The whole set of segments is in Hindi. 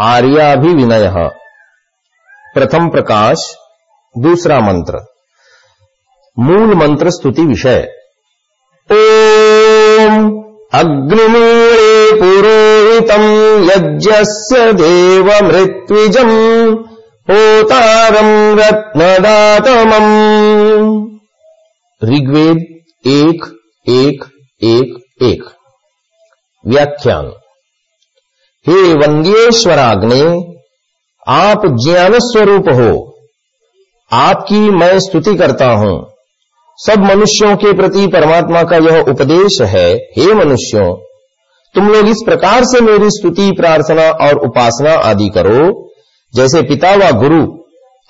आर्याभिविनय। प्रथम प्रकाश दूसरा मंत्र। मूल मंत्र स्तुति विषय। ओम अग्निमूले पुरोहितम् यज्ञस्य देवमृत्विजम् होतारम् रत्नदातमम्। ऋग्वेद एक एक एक एक। व्याख्यान हे वंद्येश्वराग्ने आप ज्ञान स्वरूप हो। आपकी मैं स्तुति करता हूँ। सब मनुष्यों के प्रति परमात्मा का यह उपदेश है, हे मनुष्यों, तुम लोग इस प्रकार से मेरी स्तुति, प्रार्थना और उपासना आदि करो, जैसे पिता व गुरु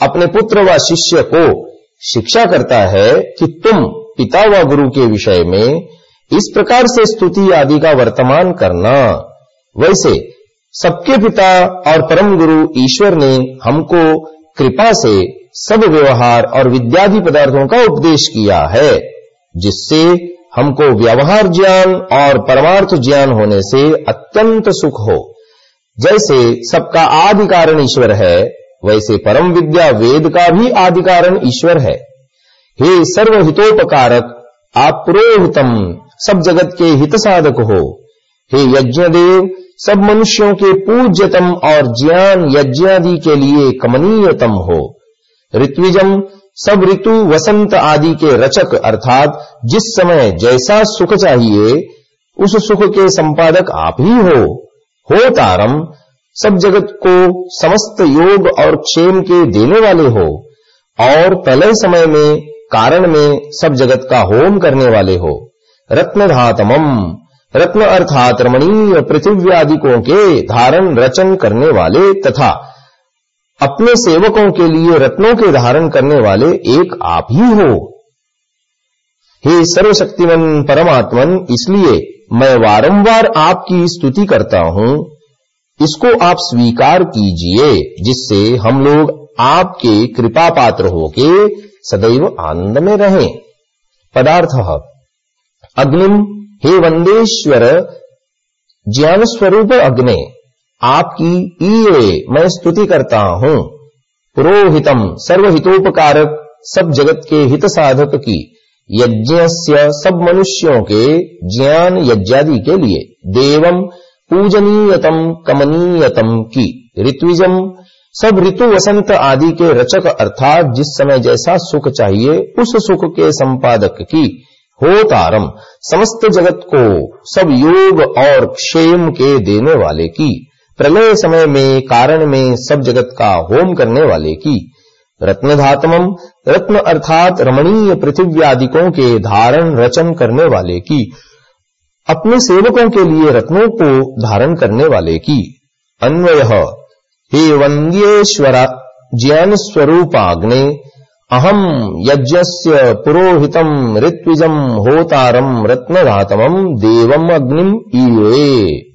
अपने पुत्र व शिष्य को शिक्षा करता है कि तुम पिता व गुरु के विषय में इस प्रकार से स्तुति आदि का वर्तमान करना। वैसे सबके पिता और परम गुरु ईश्वर ने हमको कृपा से सब व्यवहार और विद्यादि पदार्थों का उपदेश किया है, जिससे हमको व्यवहार ज्ञान और परमार्थ ज्ञान होने से अत्यंत सुख हो। जैसे सबका आदि कारण ईश्वर है, वैसे परम विद्या वेद का भी आदि कारण ईश्वर है। हे सर्वहितोपकारक, आप सब जगत के हित साधक हो। हे यज्ञदेव, सब मनुष्यों के पूज्यतम और ज्ञान यज्ञादि के लिए कमनीयतम हो। ऋत्विजम, सब ऋतु वसंत आदि के रचक अर्थात जिस समय जैसा सुख चाहिए, उस सुख के संपादक आप ही हो। हो तारम, सब जगत को समस्त योग और क्षेम के देने वाले हो और पहले समय में, कारण में सब जगत का होम करने वाले हो। रत्न रत्नधातमम। रत्न अर्थात रमणीय पृथ्व्यादिकों के धारण, रचन करने वाले तथा अपने सेवकों के लिए रत्नों के धारण करने वाले एक आप ही हो। हे सर्वशक्तिमन परमात्मन, इसलिए मैं वारंवार आपकी स्तुति करता हूँ। इसको आप स्वीकार कीजिए, जिससे हम लोग आपके कृपा पात्र होके सदैव आनंद में रहें। पदार्थ अग्निम हे वंदेश्वर, ज्ञान स्वरूप अग्नि, आपकी ईये मैं स्तुति करता हूँ। पुरोहितम, सर्वहितोपकारक, सब जगत के हित साधक की यज्ञ सब मनुष्यों के ज्ञान यज्ञादि के लिए देवम पूजनीयतम, कमनीयतम की ऋत्विजम सब ऋतु वसंत आदि के रचक अर्थात जिस समय जैसा सुख चाहिए, उस सुख के संपादक की हो तारम समस्त जगत को, सब योग और क्षेम के देने वाले की, प्रलय समय में, कारण में, सब जगत का होम करने वाले की। रत्नधातमम, रत्न अर्थात रमणीय पृथ्व्यादिकों के धारण रचन करने वाले की, अपने सेवकों के लिए रत्नों को धारण करने वाले की। अन्वय, हे वंद्येश्वरा, ज्ञान स्वरूपाग्ने अहम यज्ञस्य पुरोहितम ऋत्विजम होतारम रत्नधातमम देवम अग्निम ईये